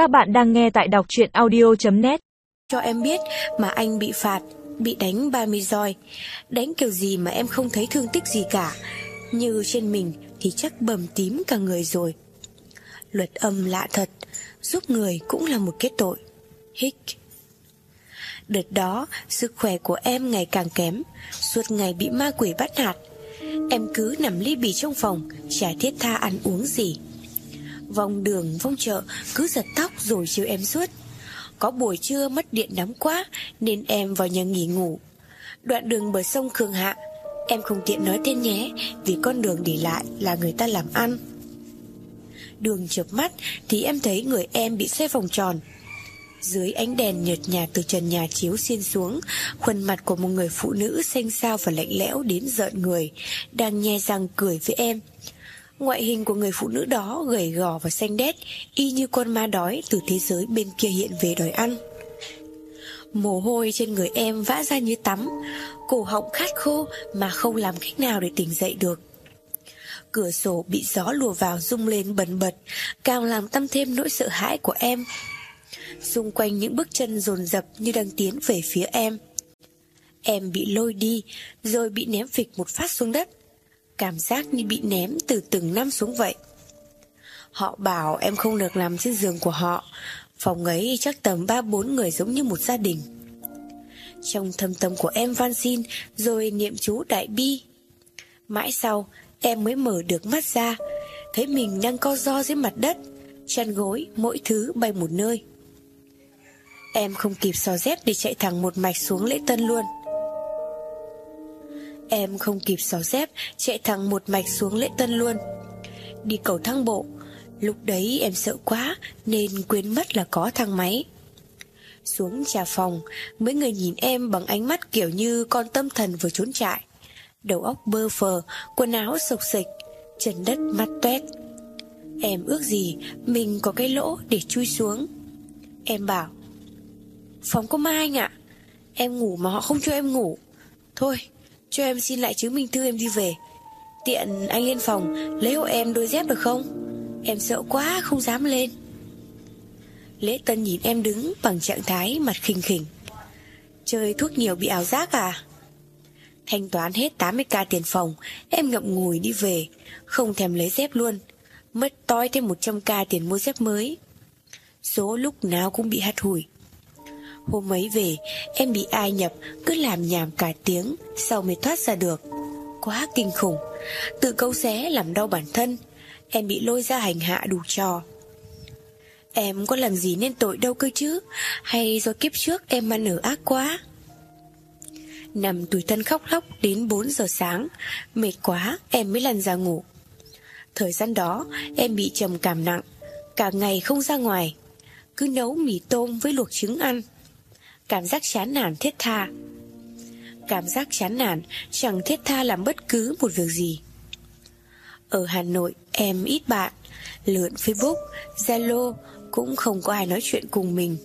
Các bạn đang nghe tại đọc chuyện audio.net Cho em biết mà anh bị phạt, bị đánh 30 roi. Đánh kiểu gì mà em không thấy thương tích gì cả. Như trên mình thì chắc bầm tím cả người rồi. Luật âm lạ thật, giúp người cũng là một kết tội. Hích Đợt đó, sức khỏe của em ngày càng kém, suốt ngày bị ma quỷ bắt hạt. Em cứ nằm ly bì trong phòng, chả thiết tha ăn uống gì. Vòng đường, vòng chợ, cứ giật tóc rồi chiều em suốt. Có buổi trưa mất điện nóng quá, nên em vào nhà nghỉ ngủ. Đoạn đường bờ sông Khương Hạ, em không tiện nói tên nhé, vì con đường để lại là người ta làm ăn. Đường chợp mắt thì em thấy người em bị xoay vòng tròn, dưới ánh đèn nhợt nhạt từ trần nhà chiếu xiên xuống, khuôn mặt của một người phụ nữ xanh xao và lạnh lẽo đến giận người, đang nhe răng cười với em. Ngoại hình của người phụ nữ đó gầy gò và xanh đét, y như con ma đói từ thế giới bên kia hiện về đòi ăn. Mồ hôi trên người em vã ra như tắm, cổ họng khát khô mà không làm cách nào để tỉnh dậy được. Cửa sổ bị gió lùa vào rung lên bần bật, càng làm tăng thêm nỗi sợ hãi của em Xung quanh những bước chân dồn dập như đang tiến về phía em Em bị lôi đi Rồi bị ném phịch một phát xuống đất Cảm giác như bị ném từ từng năm xuống vậy. Họ bảo em không được nằm trên giường của họ. Phòng ấy chắc tầm ba bốn người giống như một gia đình. Trong thâm tâm của em van xin Rồi niệm chú đại bi. Mãi sau, Em mới mở được mắt ra, Thấy mình đang co ro dưới mặt đất, Chăn gối mỗi thứ bay một nơi. Em không kịp xò dép để chạy thẳng một mạch xuống lễ tân luôn. Em không kịp xỏ dép, chạy thẳng một mạch xuống lễ tân luôn. Đi cầu thang bộ, Lúc đấy em sợ quá Nên quên mất là có thang máy. Xuống trà phòng, Mấy người nhìn em bằng ánh mắt kiểu như Con tâm thần vừa trốn trại Đầu óc bơ phờ Quần áo sộc sịch Chân đất mắt toét Em ước gì Mình có cái lỗ để chui xuống. Em bảo, Phòng có ma anh ạ. Em ngủ mà họ không cho em ngủ. Thôi cho em xin lại chứng minh thư em đi về. Tiện anh lên phòng, Lấy hộ em đôi dép được không? Em sợ quá, không dám lên. Lễ tân nhìn em đứng Bằng trạng thái mặt khinh khỉnh. Chơi thuốc nhiều bị ảo giác à? Thanh toán hết 80k tiền phòng, Em ngậm ngùi đi về. Không thèm lấy dép luôn. Mất toi thêm 100k tiền mua dép mới. Số lúc nào cũng bị hắt hủi. Hôm ấy về, Em bị ai nhập, Cứ làm nhảm cả tiếng, Sau mới thoát ra được. Quá kinh khủng. Tự câu xé làm đau bản thân. Em bị lôi ra hành hạ đủ trò. Em có làm gì nên tội đâu cơ chứ? Hay do kiếp trước em ăn ở ác quá? Nằm tủi thân khóc lóc đến 4 giờ sáng, Mệt quá, em mới lăn ra ngủ. Thời gian đó, em bị trầm cảm nặng, Cả ngày không ra ngoài. Cứ nấu mì tôm với luộc trứng ăn. Cảm giác chán nản thiết tha. Cảm giác chán nản Chẳng thiết tha làm bất cứ một việc gì. Ở Hà Nội em ít bạn Lượn Facebook, Zalo Cũng không có ai nói chuyện cùng mình.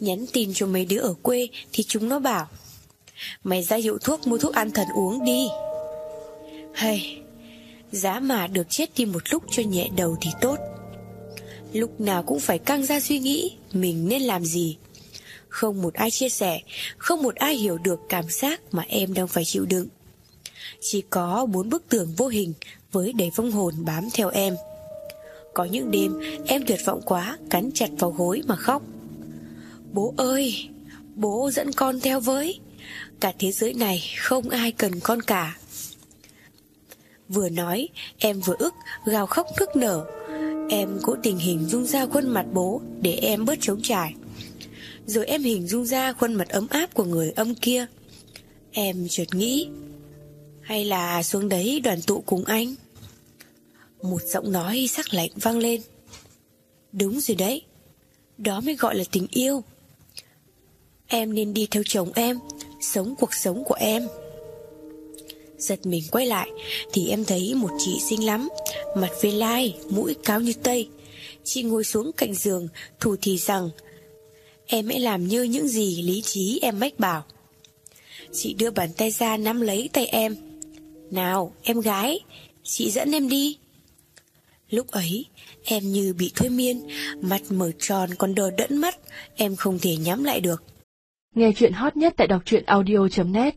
Nhắn tin cho mấy đứa ở quê Thì chúng nó bảo Mày ra hiệu thuốc mua thuốc an thần uống đi. Hay Giá mà được chết đi một lúc cho nhẹ đầu thì tốt. Lúc nào cũng phải căng ra suy nghĩ Mình nên làm gì. Không một ai chia sẻ, Không một ai hiểu được cảm giác Mà em đang phải chịu đựng. Chỉ có bốn bức tường vô hình Với đầy vong hồn bám theo em. Có những đêm, Em tuyệt vọng quá, Cắn chặt vào gối mà khóc. Bố ơi, Bố dẫn con theo với. Cả thế giới này không ai cần con cả. Vừa nói, Em vừa ức, gào khóc nức nở. Em cố tình hình dung ra khuôn mặt bố Để em bớt chống trải. Rồi em hình dung ra khuôn mặt ấm áp của người âm kia. Em chợt nghĩ Hay là xuống đấy đoàn tụ cùng anh? Một giọng nói sắc lạnh vang lên. Đúng rồi đấy Đó mới gọi là tình yêu. Em nên đi theo chồng em Sống cuộc sống của em. Giật mình quay lại Thì em thấy một chị xinh lắm Mặt viên lai, mũi cao như tây. Chị ngồi xuống cạnh giường Thủ thì rằng Em hãy làm như những gì lý trí em mách bảo. Chị đưa bàn tay ra nắm lấy tay em. Nào, em gái, Chị dẫn em đi. Lúc ấy, Em như bị thôi miên Mắt mở tròn còn đờ đẫn mắt, Em không thể nhắm lại được. Nghe chuyện hot nhất tại đọc truyện audio.net